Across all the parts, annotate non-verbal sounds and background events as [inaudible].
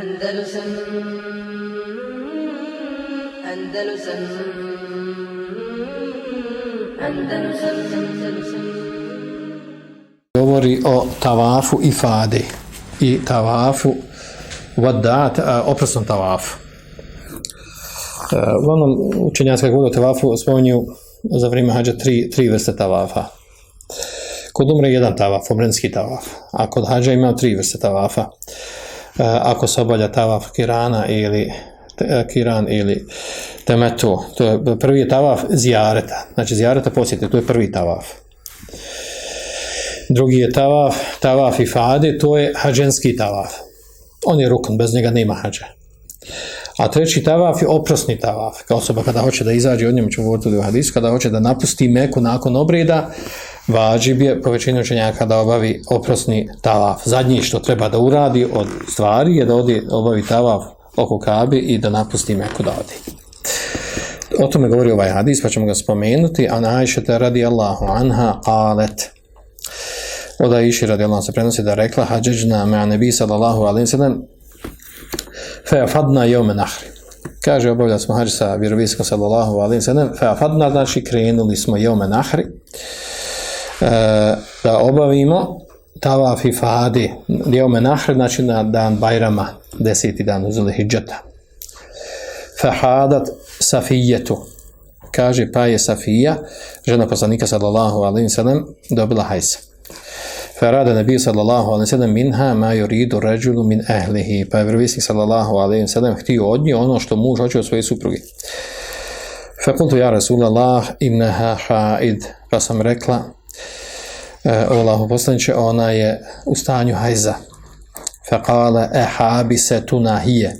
Andalusam Andalusam Andalusam Andalusam govori o tavafu i fadi i tavafu vadat, oprosnom tavafu. Uglavnom, učenjaci kako govori o tavafu spominju za vrijeme hađa tri, tri vrste tavafa. Kod umre jedan tavaf, omrenski tavaf, a kod hađa ima tri vrste tavafa. E, ako se obavlja tavaf kirana ili te- kiran ili temetu, to je prvi je tavaf zijareta, znači zijareta posjeti, to je prvi tavaf. Drugi je tavaf, tavaf i fade, to je hađenski tavaf. On je rukn, bez njega nema hađa. A treći tavaf je oprosni tavaf. Kao osoba kada hoće da izađe, o njemu ću govoriti u hadisu, kada hoće da napusti Meku nakon obreda, vađib je po većini učenjaka da obavi oprosni tavaf. Zadnji što treba da uradi od stvari je da odi, obavi tavaf oko Kabe i da napusti Meku da odi. O tome govori ovaj hadis, pa ćemo ga spomenuti. A najšete radi Allahu anha qalet. Od Aisha radi se prenosi da rekla hađeđna me nebi sallallahu alaihi sallam fe fadna jome nahri. Kaže, obavljali smo hađ sa vjeroviskom sallallahu alaihi sallam fe fadna, znači krenuli smo jome nahri da obavimo tavaf i fadi jome nahri, znači na dan Bajrama, deseti dan uzeli hijđata. Fahadat safijetu. Kaže, pa je Safija, žena poslanika sallallahu alaihi sallam, dobila hajsa. Farada nebi sallallahu alaihi sallam minha ma yuridu rajulu min ahlihi. Pa je vjerovisnik sallallahu alaihi sallam htio od nje ono što muž hoće od svoje supruge. Fakultu ja Rasulallah innaha haid. Pa sam rekla, e, o Allahu poslaniče, ona je u stanju hajza. Faqala ehabi se tunahije.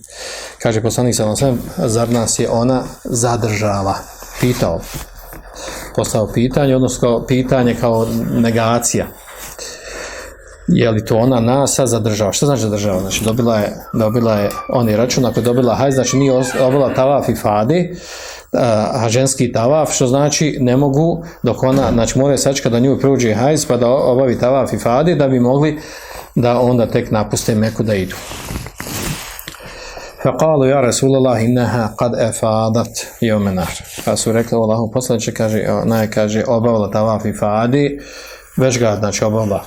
Kaže poslanik sallallahu alaihi sallam, zar nas je ona zadržala? Pitao. Postao pitanje, odnosno pitanje kao negacija je li to ona nas sad zadržava? Što znači zadržava? Znači dobila je, dobila je on je račun, ako je dobila hajz, znači nije obila tavaf i fadi, a ženski tavaf, što znači ne mogu, dok ona, znači moraju sačka da nju pruđi hajz pa da obavi tavaf i fadi, da bi mogli da onda tek napuste meku da idu. Faqalu ja Rasulullah innaha kad efadat jomenar. Pa su rekli Allahu poslanče, kaže, ona je, kaže, obavila tavaf i fadi, već ga, znači, obavila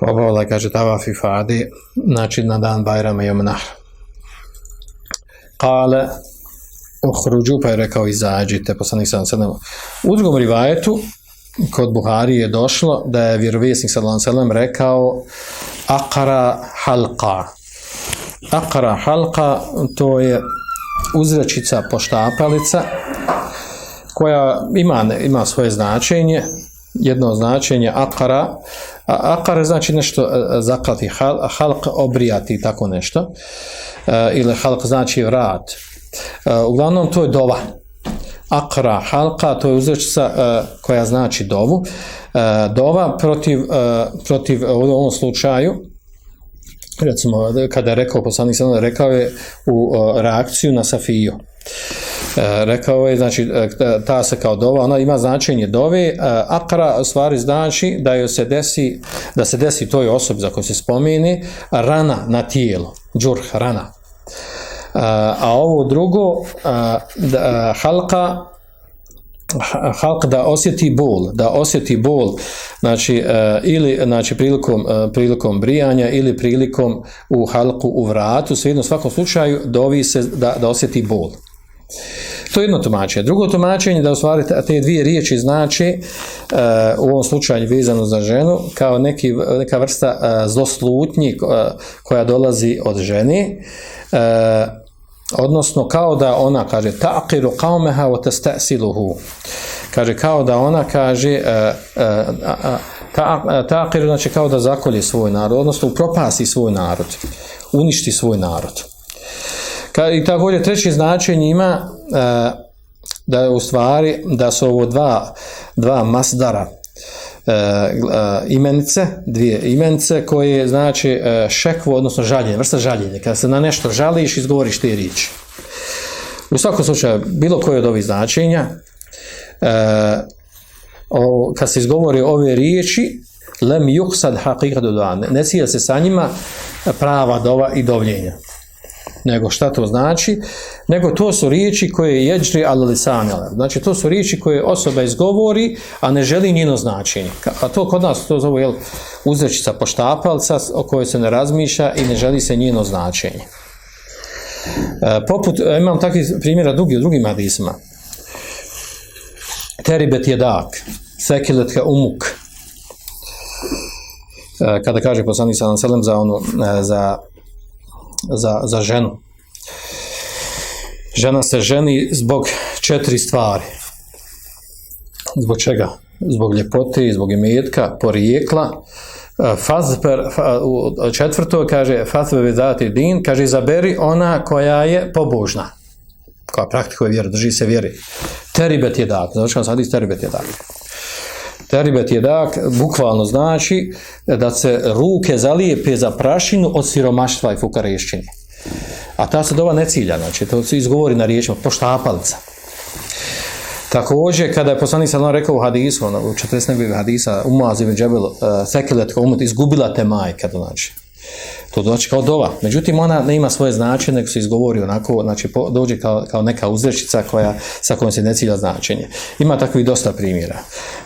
obavila, kaže, tavaf i fadi, znači, na dan Bajrama jomenar. Kale, uhruđu, pa je rekao, izađite, poslanik sam sedam. U drugom rivajetu, kod Buhari je došlo da je vjerovjesnik ve sellem rekao akara halqa. Akara halqa to je uzrečica poštapalica koja ima, ima svoje značenje, jedno značenje akara, a akar znači nešto e, zaklati, hal, halk obrijati tako nešto, e, ili halk znači vrat. E, uglavnom to je dova. Akra, halka, to je uzrečica e, koja znači dovu. E, dova protiv, protiv u ovom slučaju, recimo kada je rekao poslanik sada rekao je u reakciju na Safiju. Rekao je, znači, ta se kao dova, ona ima značenje dove, akra u stvari znači da joj se desi, da se desi toj osobi za koju se spomeni, rana na tijelo, džurh, rana. A, ovo drugo, da, halka, halk da osjeti bol, da osjeti bol, znači e, ili znači prilikom e, prilikom brijanja ili prilikom u halku u vratu, svejedno u svakom slučaju dovi se da, da osjeti bol. To je jedno tumačenje. Drugo tumačenje da u te dvije riječi znači u ovom slučaju vezano za ženu kao neki, neka vrsta e, zloslutnji koja dolazi od žene odnosno kao da ona kaže taqiru qaumaha wa tastasiluhu. Kaže kao da ona kaže uh, ta, taqiru znači kao da zakolje svoj narod odnosno upropasti svoj narod uništi svoj narod. I također treće značenje ima uh, da je u stvari da su ovo dva, dva masdara imenice, dvije imenice koje znači uh, šekvo, odnosno žaljenje, vrsta žaljenja. Kada se na nešto žališ, izgovoriš te riječi. U svakom slučaju, bilo koje od ovih značenja, kad se izgovori ove riječi, lem yuhsad haqiqatu du'a. Ne cilja se sa njima prava dova i dovljenja. Nego šta to znači? Nego to su riječi koje jeđri al lisan. Znači to su riječi koje osoba izgovori, a ne želi njeno značenje. A to kod nas to zove jel, uzrečica poštapalca o kojoj se ne razmišlja i ne želi se njeno značenje. E, poput, e, imam takvih primjera drugi u drugim hadisima. Teribet je dak, sekiletka umuk. E, kada kaže poslanik sallam za onu, e, za, za, za ženu. Žena se ženi zbog četiri stvari. Zbog čega? Zbog ljepote, zbog imetka, porijekla, Fazper, u četvrto kaže Fazbe dati din, kaže izaberi ona koja je pobožna. Koja praktikuje vjeru, drži se vjeri. Teribet je dak, znači sad iz teribet je dak. Teribet je dak, bukvalno znači da se ruke zalijepe za prašinu od siromaštva i fukarešćine. A ta se dova ne cilja, znači to se izgovori na riječima, poštapalica. Također, kada je poslanik sallam rekao u hadisu, ono, u 40 nebih hadisa, umaz ibn Džebel, uh, sekilet umut, izgubila te majka, znači. To doći kao dova. Međutim, ona ne ima svoje značenje, nego se izgovori onako, znači dođe kao, kao neka uzrečica koja, sa kojom se ne cilja značenje. Ima takvih dosta primjera.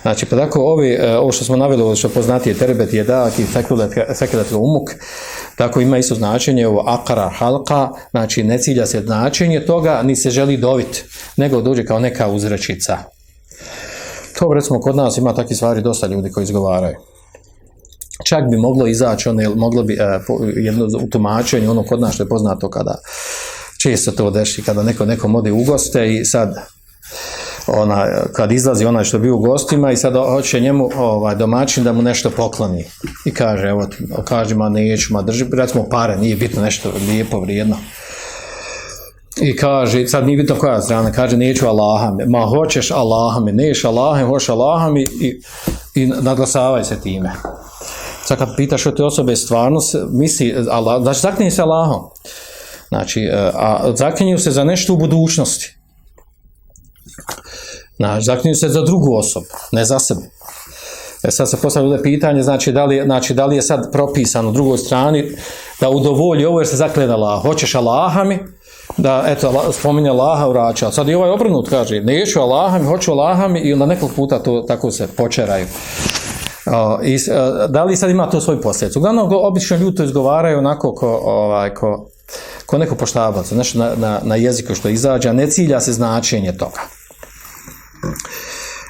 Znači, pa tako, ovi, ovo što smo naveli, ovo što poznatije terebet je dak i sekilet umuk, tako ima isto značenje ovo akara halka, znači ne cilja se značenje toga, ni se želi dovit, nego dođe kao neka uzrečica. To recimo kod nas ima takve stvari dosta ljudi koji izgovaraju. Čak bi moglo izaći, ono, moglo bi e, jedno u tumačenju, ono kod nas što je poznato kada često to deši, kada neko nekom ode u goste i sad ona, kad izlazi onaj što bi u gostima i sad hoće njemu ovaj, domaćin da mu nešto pokloni. I kaže, evo, kaže ma neću, ma drži, recimo pare, nije bitno nešto lijepo, vrijedno. I kaže, sad nije bitno koja strana, kaže neću Allaha mi, ma hoćeš Allaha mi, neš Allaha hoćeš Allaha i, i naglasavaj se time. Sad kad pitaš što te osobe stvarno misli, Allah, znači zaklinje se Allahom. Znači, a zaklinju se za nešto u budućnosti. Znači, zaklinju se za drugu osobu, ne za sebe. E sad se postavlja pitanje, znači da, li, znači da li je sad propisano u drugoj strani da udovolji ovo jer se zakleda Allah. Hoćeš Allaha mi, da eto spominje Allaha vraća. Sad i ovaj obrnut kaže, neću Allaha mi, hoću Allaha mi i onda nekoliko puta to tako se počeraju. I, da li sad ima to svoj posljedicu? Uglavnom, obično ljudi to izgovaraju onako ko, ovaj, ko, ko neko poštavac, znači na, na, na jeziku što izađe, a ne cilja se značenje toga.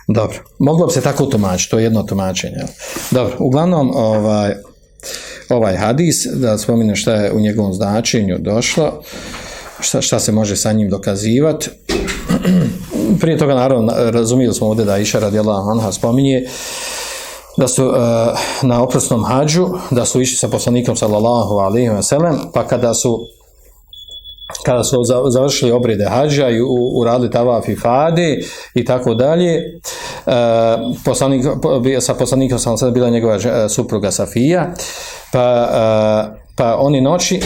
Dobro, moglo bi se tako tumačiti, to je jedno tumačenje. Dobro, uglavnom, ovaj, ovaj hadis, da spominu šta je u njegovom značenju došlo, šta, šta se može sa njim dokazivati. [clears throat] Prije toga, naravno, razumijeli smo ovdje da Iša radijela Anha spominje, da su uh, na oprosnom hađu, da su išli sa poslanikom sallallahu alaihi wa sallam, pa kada su kada su završili obrede hađa i uradili tavaf i fade i tako dalje, uh, poslanik, sa poslanikom sam sada bila njegova uh, supruga Safija, pa, pa oni noći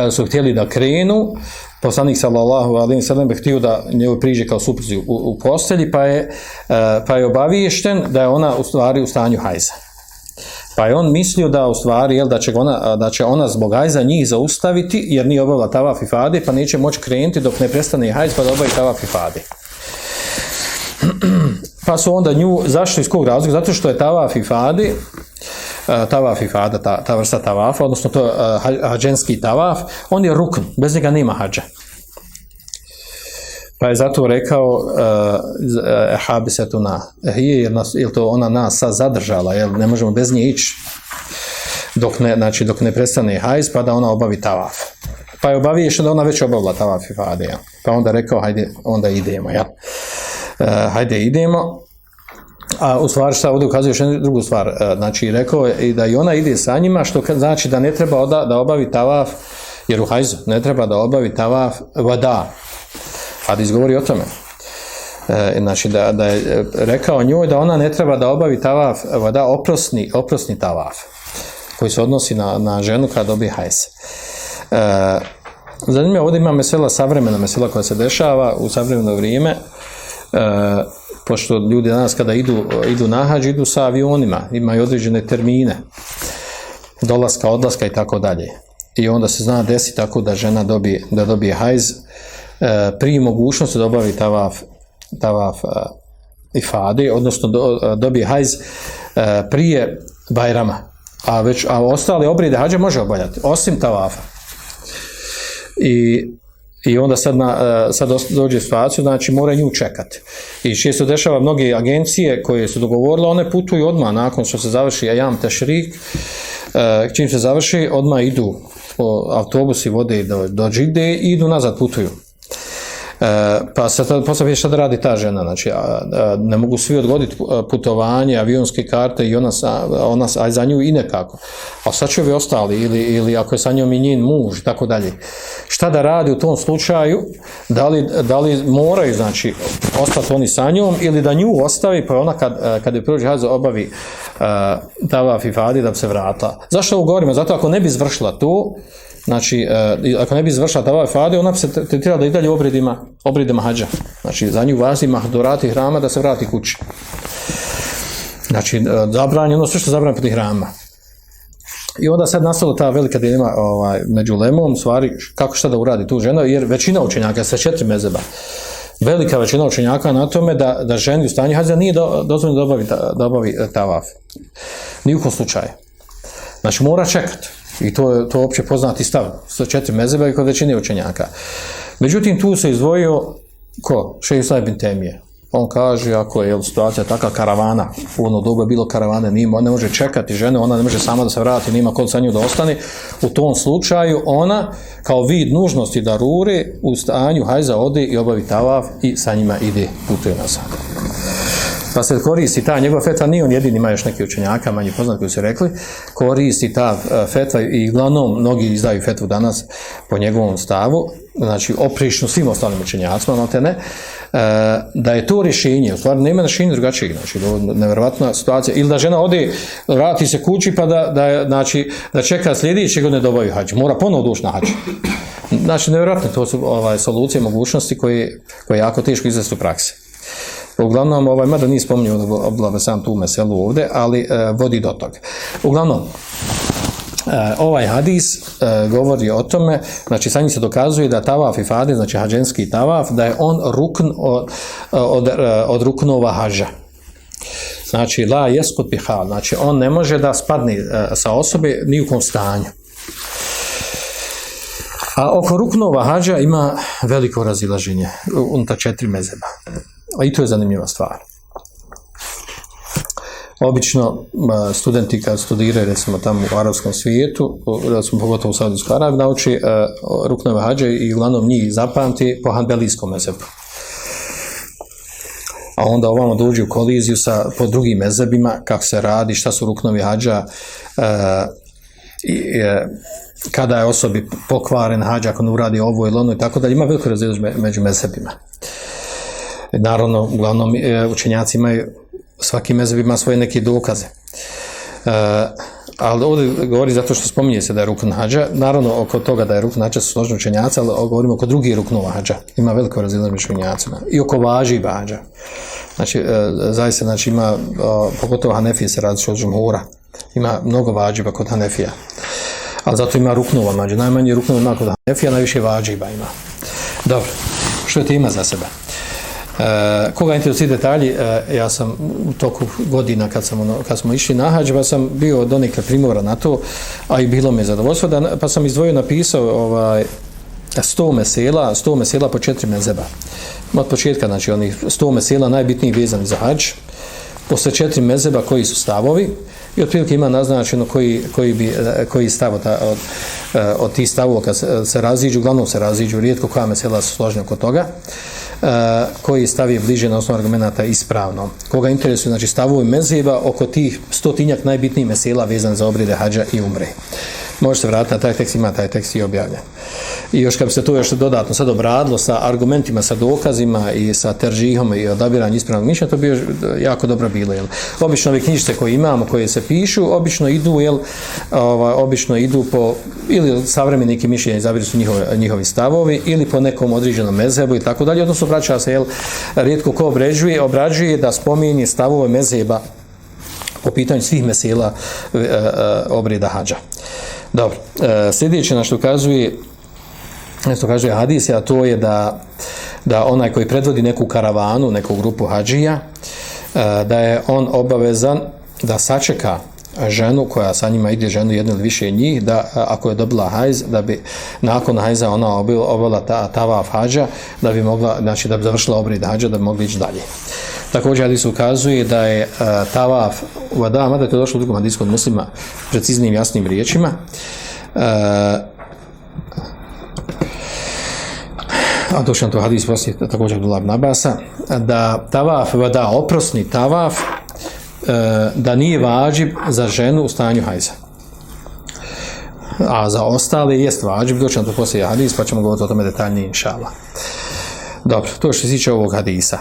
kada su htjeli da krenu, poslanik sallallahu alejhi ve bi htio da njoj priđe kao supruzi u, u postelji, pa je e, pa je obaviješten da je ona u stvari u stanju hajza. Pa je on mislio da u stvari jel, da, će ona, da će ona zbog hajza njih zaustaviti jer nije obavila tavaf i pa neće moći krenuti dok ne prestane hajz pa da obavi tavaf i. [clears throat] Pa su onda nju, zašto iz kog razloga? Zato što je tavaf i tavaf i fada, ta, ta vrsta tavafa, odnosno to hađenski tavaf, on je rukn, bez njega nema hađa. Pa je zato rekao uh, habisetuna hije, jer, nas, jer to ona nas sad zadržala, jer ne možemo bez nje ići dok ne, znači, dok ne prestane hajz, pa da ona obavi tavaf. Pa je obaviješeno da ona već obavila tavaf i fade, ja. Pa onda rekao, hajde, onda idemo, ja. Uh, hajde idemo, A u stvari šta ovdje ukazuje još jednu drugu stvar. E, znači, rekao je da i ona ide sa njima, što znači da ne treba da, da obavi tavaf, jer u hajzu ne treba da obavi tavaf vada. A da izgovori o tome. E, znači, da, da je rekao njoj da ona ne treba da obavi tavaf vada, oprosni, oprosni tavaf, koji se odnosi na, na ženu kada dobije hajz. E, zanimljivo, ovdje ima mesela, savremena mesela koja se dešava u savremeno vrijeme, e, pošto ljudi danas kada idu, idu na hađ, idu sa avionima, imaju određene termine. dolaska, odlaska i tako dalje. I onda se zna desi tako da žena dobije, da dobije hajz e, prije mogućnosti da obavi tavaf, tavaf e, i fadi, odnosno do, dobije hajz e, prije Bajrama, a već a ostale obrede hađa može obavljati, osim tavafa. I i onda sad, na, e, sad dođe situaciju, znači mora nju čekati. I često dešava mnoge agencije koje su dogovorile, one putuju odmah nakon što se završi jam tešrik, e, čim se završi, odmah idu, autobusi vode do, do džide i idu nazad, putuju. E, pa se tad postavlja šta da radi ta žena, znači ne mogu svi odgoditi putovanje, avionske karte i ona, ona aj za nju i nekako. A sad će ovi ostali ili, ili ako je sa njom i njen muž i tako dalje. Šta da radi u tom slučaju? Da li, da li moraju znači ostati oni sa njom ili da nju ostavi pa ona kad, kad je prođe hađa obavi uh, tavaf i fadi da bi se vratila. Zašto ovo govorimo? Zato ako ne bi izvršila to, znači, uh, ako ne bi izvršila tava fade, ona bi se tretirala da i dalje obredima, obredima hađa. Znači, za nju vazi mahdurati hrama da se vrati kući. Znači, uh, zabranjeno, ono sve što zabranjeno protiv hrama. I onda sad nastala ta velika dilema ovaj, među lemom, stvari, kako šta da uradi tu žena, jer većina učenjaka, sa četiri mezeba, velika većina učenjaka na tome da, da ženi u stanju hađa nije do, dozvoljeno da obavi, da, da obavi tavaf. Ni u slučaju. Znači, mora čekati. I to je to opće poznati stav sa četiri mezeba i kod većine učenjaka. Međutim, tu se izdvojio ko? Šeji Sajbin Temije. On kaže, ako je situacija taka karavana, u ono je bilo karavane, nima, ne može čekati žene, ona ne može sama da se vrati, nima kod sa nju da ostane, u tom slučaju ona, kao vid nužnosti da rure, u stanju hajza ode i obavi tavav i sa njima ide putuje nazad pa se koristi ta njegova fetva, nije on jedini, ima još neki učenjaka, manje poznat koji su rekli, koristi ta e, fetva i uglavnom mnogi izdaju fetvu danas po njegovom stavu, znači oprišno svim ostalim učenjacima, no te ne, e, da je to rješenje, u stvari nema rješenja drugačijeg, znači nevjerovatna situacija, ili da žena ode, vrati se kući pa da, da, znači, da čeka sljedećeg godine dobavi hađ, mora ponovo duš na hađ. Znači, nevjerojatno, to su ovaj, solucije, mogućnosti koje, koje je jako teško izvesti u praksi. Uglavnom, ovaj, mada nije spominio Abdullah sam tu meselu ovdje, ali e, vodi do toga. Uglavnom, e, ovaj hadis e, govori o tome, znači sa njim se dokazuje da tavaf i znači hađenski tavaf, da je on rukn od, od, od ruknova hađa. Znači, la jeskut bihal, znači on ne može da spadne sa osobe ni u kom stanju. A oko ruknova hađa ima veliko razilaženje unutar četiri mezeba. A i to je zanimljiva stvar. Obično studenti kad studiraju recimo tamo u arabskom svijetu, recimo pogotovo u Saudijskoj Arabiji, nauči uh, ruknove hađe i uglavnom njih zapamti po hanbelijskom mezebu. A onda ovamo dođe u koliziju sa po drugim mezebima, kako se radi, šta su ruknovi hađa, uh, i, uh, kada je osobi pokvaren hađa, ako ne uradi ovo ili ono i tako da ima veliko razlijeđe među mezebima. Naravno, uglavnom e, učenjaci imaju, svaki mezeb ima svoje neke dokaze. E, ali ovdje govori zato što spominje se da je rukn hađa, naravno oko toga da je rukn hađa su složni učenjaci, ali govorimo oko drugih ruknova hađa, ima veliko razlijeđe među učenjacima. I oko važi hađa. Znači, e, zaista, znači ima, o, pogotovo Hanefije se radi od ima mnogo vađiba kod Hanefija ali zato ima ruknova mađa. Najmanje ruknova ima kod Hanefija, najviše vađiba ima. Dobro, što je to ima za sebe? E, koga interesuje detalji, e, ja sam u toku godina kad, sam, ono, kad smo išli na hađ, pa sam bio donekle primora na to, a i bilo mi je zadovoljstvo, da, pa sam izdvojio napisao ovaj, 100 mesela, 100 mesela po četiri mezeba. Od početka, znači, onih 100 mesela najbitniji vezani za hađ, posle četiri mezeba koji su stavovi, i otprilike ima naznačeno koji, koji, bi, koji stav od, od, od tih stavova kad se, se raziđu, uglavnom se raziđu, rijetko koja mesela su složene oko toga, koji stav je bliže na osnovu argumenta ispravno. Koga interesuje, znači stavovi mezeba oko tih stotinjak najbitnijih mesela vezan za obride hađa i umre. Može se vratiti na taj tekst, ima taj tekst i objavljen. I još kad bi se to još dodatno sad obradilo sa argumentima, sa dokazima i sa teržihom i odabiranjem ispravnog mišljenja, to bi jako dobro bilo. Jel? Obično ove knjižice koje imamo, koje se pišu, obično idu, jel, ova, obično idu po ili savremeni neki mišljenja izabiru su njihovi, njihovi stavovi ili po nekom određenom mezebu i tako dalje, odnosno vraća se, jel, rijetko ko obrađuje, obrađuje da spominje stavove mezeba po pitanju svih mesela e, e, obreda hađa. Dobro, e, sljedeće na što ukazuje što kaže hadis, a to je da, da onaj koji predvodi neku karavanu, neku grupu hađija, e, da je on obavezan da sačeka ženu koja sa njima ide ženu jednu ili više njih, da ako je dobila hajz, da bi nakon hajza ona obila, obila ta, tavaf hađa, da bi mogla, znači da bi završila obred hađa, da bi mogli ići dalje. Također hadis ukazuje da je uh, tavaf u Adama, da je to došlo u drugom hadiskom muslima preciznim jasnim riječima, a došli nam to hadis poslije također Abdullah ibn da tavaf, da oprosni tavaf, da nije vađib za ženu u stanju hajza. A za ostale jest vađib, nam to poslije hadis, pa ćemo govoriti o tome detaljnije, inšala. Dobro, to što se tiče ovog hadisa.